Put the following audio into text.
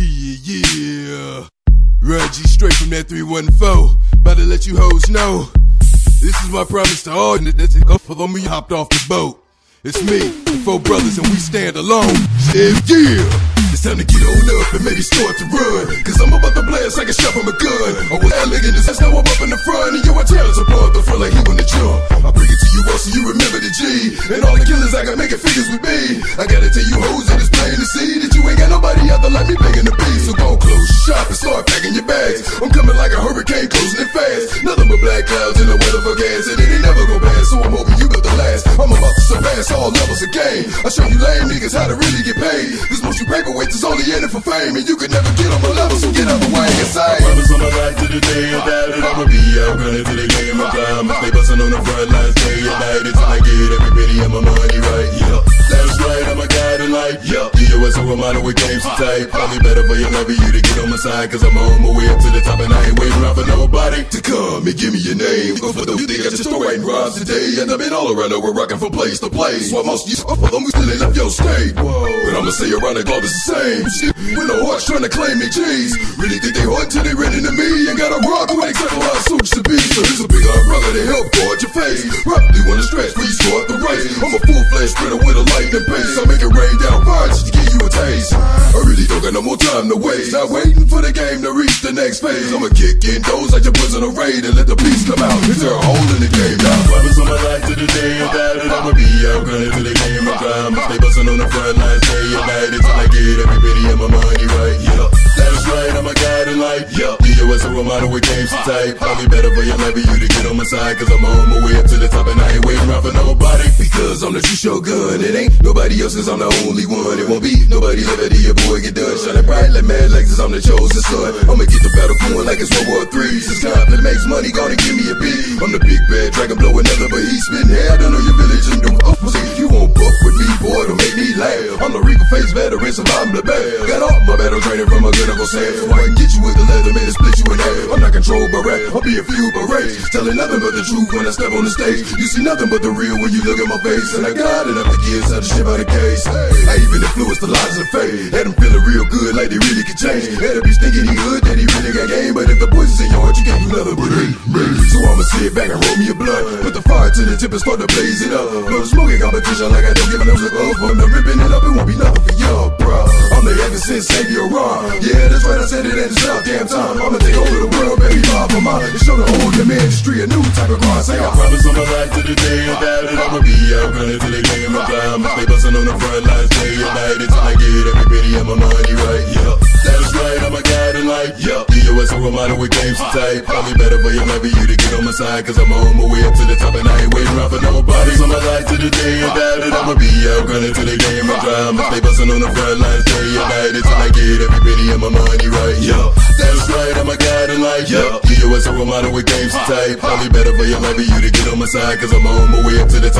Yeah, yeah. Reggie, straight from that 314. About to let you hoes know. This is my promise to all that's for them you hopped off the boat. It's me, the four brothers, and we stand alone. Yeah, yeah. It's time to get on up and maybe start to run. Cause I'm about to blast like a shot from a gun. I was elegant, that's how I'm up in the front. And yo, I tell us apart the front like he wanna jump. I bring it to you all so you remember the G. And all the killers I got making figures with me. I gotta tell you hoes that it's plain to see bags. I'm coming like a hurricane, closing it fast. Nothing but black clouds in the weather for gas. And it ain't never go pass, so I'm hoping you built the last. I'm about to surpass all levels of game. I show you lame niggas how to really get paid. This motion paperweight is only in it for fame, and you can never get on my level, so get out the way and say. I promise on my life to the day I die that I'ma be out running to the game of time. Stay bustin' on the front lines day and night until I get every reminder with games to type. Probably better for your love you to get on my side, cause I'm on my way up to the top and I ain't waiting around for nobody to come and give me your name. Go for the think I just throw writing rhymes today, and I've been all around world rocking from place to place. While most of you for them who still ain't left your state. But I'ma say around the globe it's the same. Shit, with no hearts trying to claim me G's. Really think they hard till they ready to me. Ain't got a rock when with exactly how suits to be. So here's a big umbrella to help guard your face. Roughly wanna stretch you start the race. I'm a full fledged sprinter with a lightning pace. I make it rain down fire just to give you a taste. I really don't got no more time to waste. Not waiting for the game to reach the next phase. I'ma kick in those like your boys on a raid and let the beast come out. Is there a hole in the game now? Promise on my life to the day I die that I'ma be out running to the game of time. Stay bustin' on the front lines Reminder with games type. Probably better for your for you to get on my side, cause I'm on my way up to the top and I ain't waiting around for nobody. Because I'm the true shogun. It ain't nobody else, cause I'm the only one. It won't be nobody left till your boy get done. Shining bright like mad legs, I'm the chosen son. I'ma get the battle going like it's World War III. Since conflict makes money, gonna give me a beat. I'm the big bad dragon blowing another, but he's spitting hair down on your The face veteran, so I'm the bad. Got all my battle training from a good Uncle Sam, so I can get you with the leather, man, and split you in half. I'm not controlled by rap, I'll be a few berets. Telling nothing but the truth when I step on the stage. You see nothing but the real when you look at my face, and I got enough to get out the shit out the case. I even influenced the lies of fate. Had them feeling real good, like they really could change. Had a bitch thinking he good, that he really got game. But if the poison's in your heart, you can't do nothing but hate me. So I'ma sit back and roll me a blunt. Put the fire to the tip and start to blaze it up. The smoking competition like I don't give a no look up. I'm the ripping it up, it won't be nothing for y'all. I'm the ever since Savior Ron. Yeah, that's right, I said it at the south damn time. I'ma take over the world, baby, Bob for mine. And show the whole damn industry a new type of grind. Say, I I'm promise on my life to the day I die that I'ma be out running to the game of time. Stay bustin' on the front lines day and night until I get every penny of my money right. Yeah, Reminder with games to type. Probably better for your life for you to get on my side, cause I'm on my way up to the top and I ain't waiting around for nobody. So my life to the day I die that I'ma be out running to the game of time. Stay bustin' on the front lines day and night until I get every penny of my money right. Yeah, that's right, I'm a guiding light. Yeah, DOS a reminder with games to type. Probably better for your life for you to get on my side, cause I'm on my way up to the top